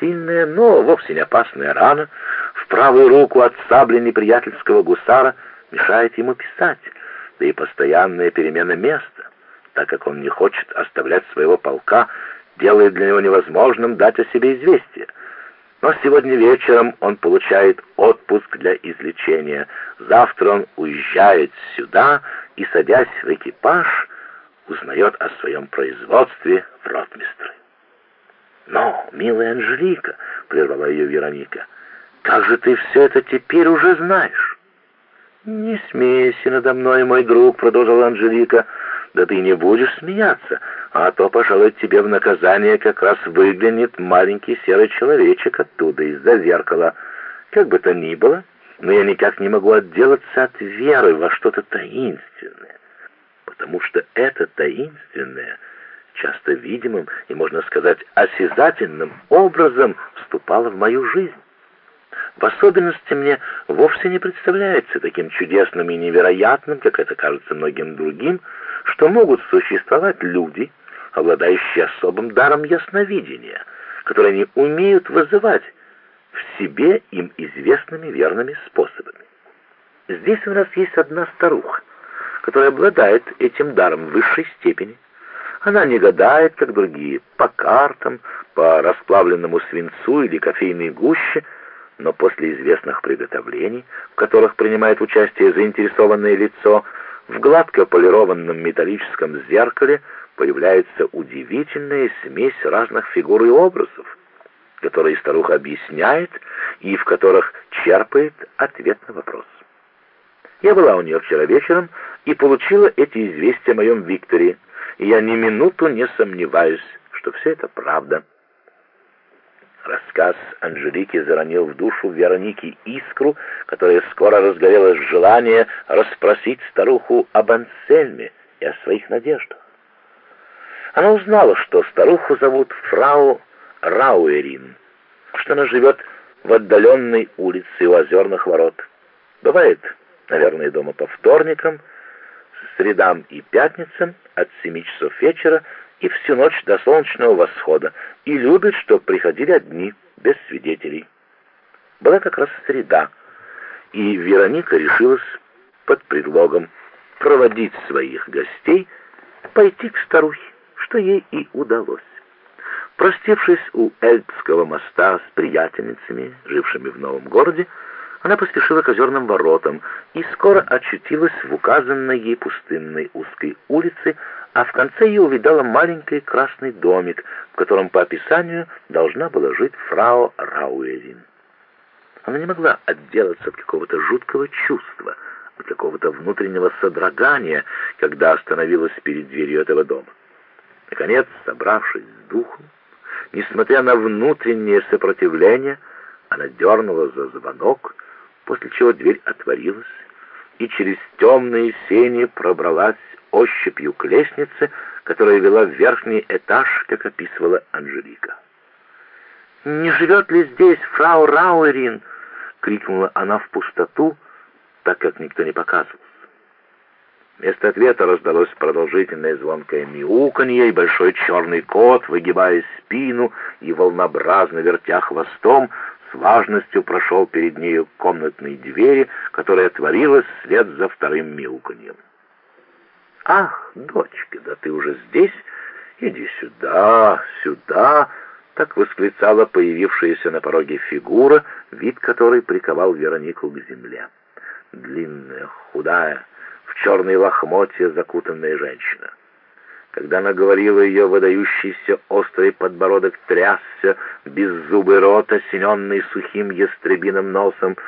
сильная, но вовсе не опасная рана в правую руку от сабли неприятельского гусара мешает ему писать, да и постоянная перемена места, так как он не хочет оставлять своего полка, делает для него невозможным дать о себе известие. Но сегодня вечером он получает отпуск для излечения. Завтра он уезжает сюда и, садясь в экипаж, узнает о своем производстве в ротмистры. «Но, милая Анжелика», — прервала ее Вероника, — «как же ты все это теперь уже знаешь?» «Не смейся надо мной, мой друг», — продолжила Анжелика, — «да ты не будешь смеяться, а то, пожалуй, тебе в наказание как раз выглянет маленький серый человечек оттуда, из-за зеркала. Как бы то ни было, но я никак не могу отделаться от веры во что-то таинственное, потому что это таинственное часто видимым и, можно сказать, осязательным образом вступало в мою жизнь. В особенности мне вовсе не представляется таким чудесным и невероятным, как это кажется многим другим, что могут существовать люди, обладающие особым даром ясновидения, которые не умеют вызывать в себе им известными верными способами. Здесь у нас есть одна старуха, которая обладает этим даром в высшей степени. Она не гадает, как другие, по картам, по расплавленному свинцу или кофейной гуще, но после известных приготовлений, в которых принимает участие заинтересованное лицо, в гладко полированном металлическом зеркале появляется удивительная смесь разных фигур и образов, которые старуха объясняет и в которых черпает ответ на вопрос. Я была у нее вчера вечером и получила эти известия о моем Викторе, и я ни минуту не сомневаюсь, что все это правда. Рассказ Анжелики заронил в душу Вероники искру, которая скоро разгорелось желание расспросить старуху об Ансельме и о своих надеждах. Она узнала, что старуху зовут фрау Рауэрин, что она живет в отдаленной улице у озерных ворот. Бывает, наверное, дома по вторникам, средам и пятницам от семи часов вечера и всю ночь до солнечного восхода, и любит, чтоб приходили одни, без свидетелей. Была как раз среда, и Вероника решилась под предлогом проводить своих гостей, пойти к старухе, что ей и удалось. Простившись у Эльпского моста с приятельницами, жившими в новом городе, она поспешила к озерным воротам и скоро очутилась в указанной ей пустынной узкой улице, а в конце ее увидала маленький красный домик, в котором по описанию должна была жить фрау Рауэлин. Она не могла отделаться от какого-то жуткого чувства, от какого-то внутреннего содрогания, когда остановилась перед дверью этого дома. Наконец, собравшись с духом, несмотря на внутреннее сопротивление, она дернула за звонок, после чего дверь отворилась, и через темные сени пробралась ощупью к лестнице, которая вела в верхний этаж, как описывала Анжелика. «Не живет ли здесь фрау Рауэрин?» — крикнула она в пустоту, так как никто не показывался. Вместо ответа раздалось продолжительное звонкое мяуканье, и большой черный кот, выгибая спину и волнообразно вертя хвостом, с важностью прошел перед нею комнатной двери, которая отворилась вслед за вторым мяуканьем. «Ах, дочка, да ты уже здесь? Иди сюда, сюда!» Так восклицала появившаяся на пороге фигура, вид которой приковал Веронику к земле. Длинная, худая, в черные лохмотья закутанная женщина. Когда она говорила, ее выдающийся острый подбородок трясся, беззубый рот, осененный сухим ястребиным носом,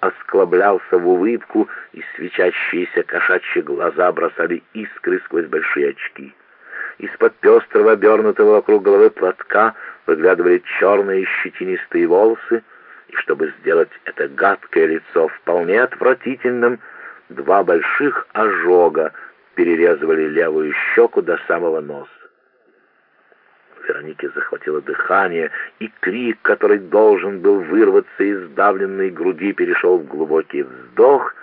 осклаблялся в улыбку, и свечащиеся кошачьи глаза бросали искры сквозь большие очки. Из-под пестрого, обернутого вокруг головы платка выглядывали черные щетинистые волосы, и чтобы сделать это гадкое лицо вполне отвратительным, два больших ожога перерезывали левую щеку до самого носа. Веронике захватило дыхание, и крик, который должен был вырваться из сдавленной груди, перешел в глубокий вздох,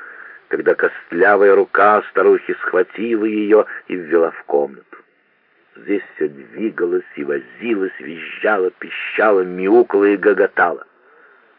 когда костлявая рука старухи схватила ее и ввела в комнату. Здесь все двигалось и возилось, визжало, пищало, мяукало и гоготало.